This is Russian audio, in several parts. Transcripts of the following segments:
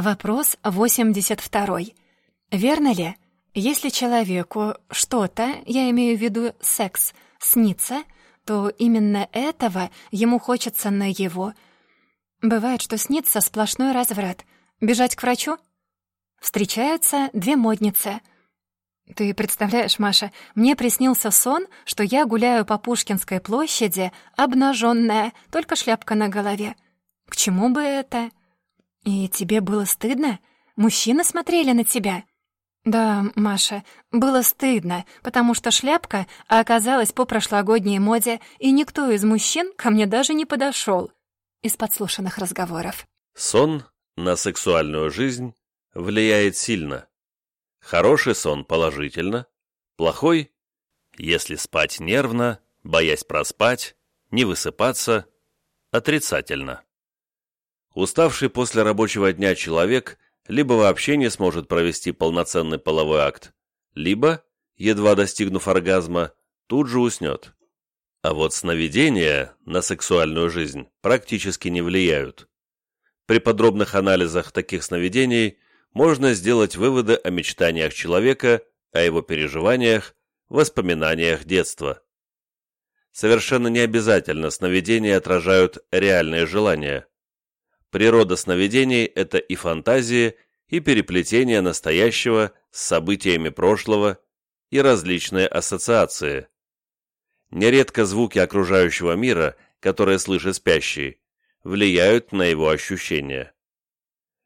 Вопрос 82. Верно ли, если человеку что-то, я имею в виду секс, снится, то именно этого ему хочется на его. Бывает, что снится сплошной разврат. Бежать к врачу? Встречаются две модницы. Ты представляешь, Маша, мне приснился сон, что я гуляю по Пушкинской площади, обнаженная, только шляпка на голове. К чему бы это? «И тебе было стыдно? Мужчины смотрели на тебя?» «Да, Маша, было стыдно, потому что шляпка оказалась по прошлогодней моде, и никто из мужчин ко мне даже не подошел. Из подслушанных разговоров. Сон на сексуальную жизнь влияет сильно. Хороший сон положительно, плохой, если спать нервно, боясь проспать, не высыпаться, отрицательно. Уставший после рабочего дня человек либо вообще не сможет провести полноценный половой акт, либо, едва достигнув оргазма, тут же уснет. А вот сновидения на сексуальную жизнь практически не влияют. При подробных анализах таких сновидений можно сделать выводы о мечтаниях человека, о его переживаниях, воспоминаниях детства. Совершенно не обязательно сновидения отражают реальные желания. Природа сновидений – это и фантазии, и переплетение настоящего с событиями прошлого, и различные ассоциации. Нередко звуки окружающего мира, которые слышит спящий, влияют на его ощущения.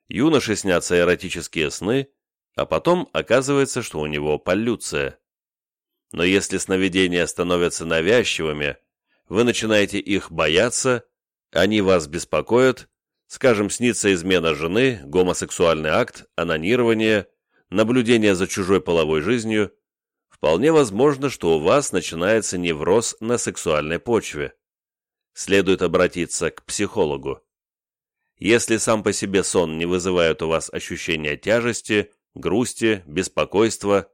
Юноше снятся эротические сны, а потом оказывается, что у него полюция. Но если сновидения становятся навязчивыми, вы начинаете их бояться, они вас беспокоят, Скажем, снится измена жены, гомосексуальный акт, анонирование, наблюдение за чужой половой жизнью. Вполне возможно, что у вас начинается невроз на сексуальной почве. Следует обратиться к психологу. Если сам по себе сон не вызывает у вас ощущения тяжести, грусти, беспокойства,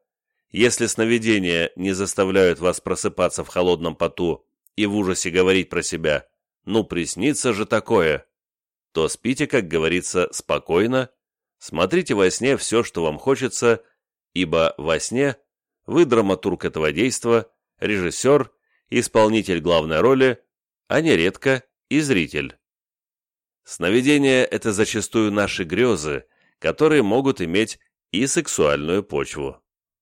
если сновидения не заставляют вас просыпаться в холодном поту и в ужасе говорить про себя «ну, приснится же такое», то спите, как говорится, спокойно, смотрите во сне все, что вам хочется, ибо во сне вы драматург этого действа, режиссер, исполнитель главной роли, а нередко и зритель. Сновидения – это зачастую наши грезы, которые могут иметь и сексуальную почву.